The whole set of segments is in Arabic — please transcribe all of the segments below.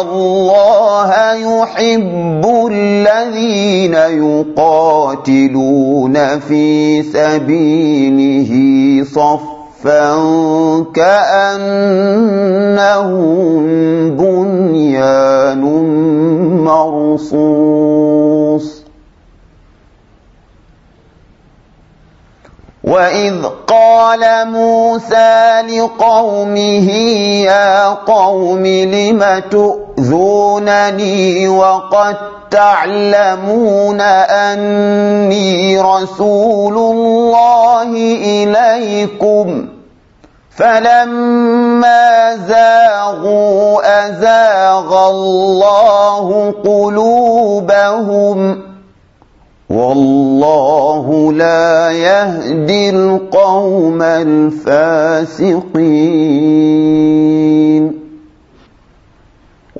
الله يحب الذين يقاتلون في سبيله صفا كأنهم بنيان مرصوص. وإذ قال موسى لقومه يا قوم لم تؤذونني وقد تعلمون أني رسول الله إليكم. فلما زاغوا أزاغ الله قلوبهم. والله لا يهدي القوم الفاسقين.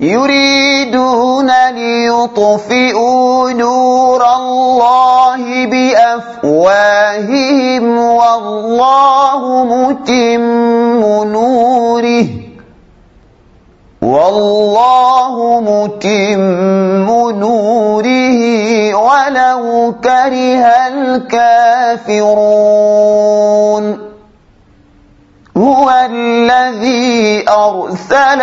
يريدون ليطفئوا نور الله بأفواههم والله متم نوره والله متم نوره ولو كره الكافرون هو الذي أرسل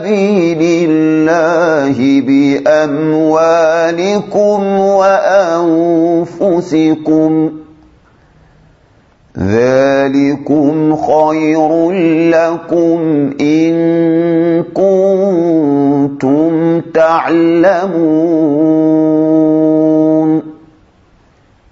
سبيل الله بأموالكم وأنفسكم ذلكم خير لكم إن كنتم تعلمون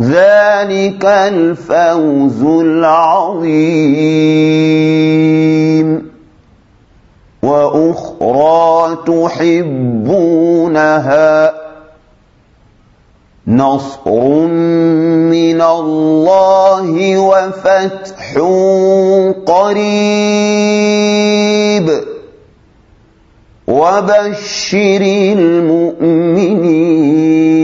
ذلك الفوز العظيم. وأخرى تحبونها نصر من الله وفتح قريب. وبشر المؤمنين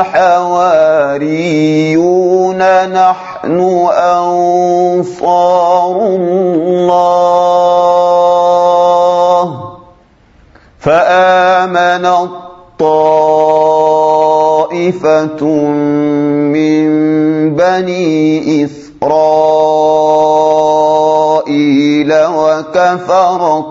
الحواريون نحن أنصار الله. فآمن الطائفة من بني إسرائيل وكفر الطائفة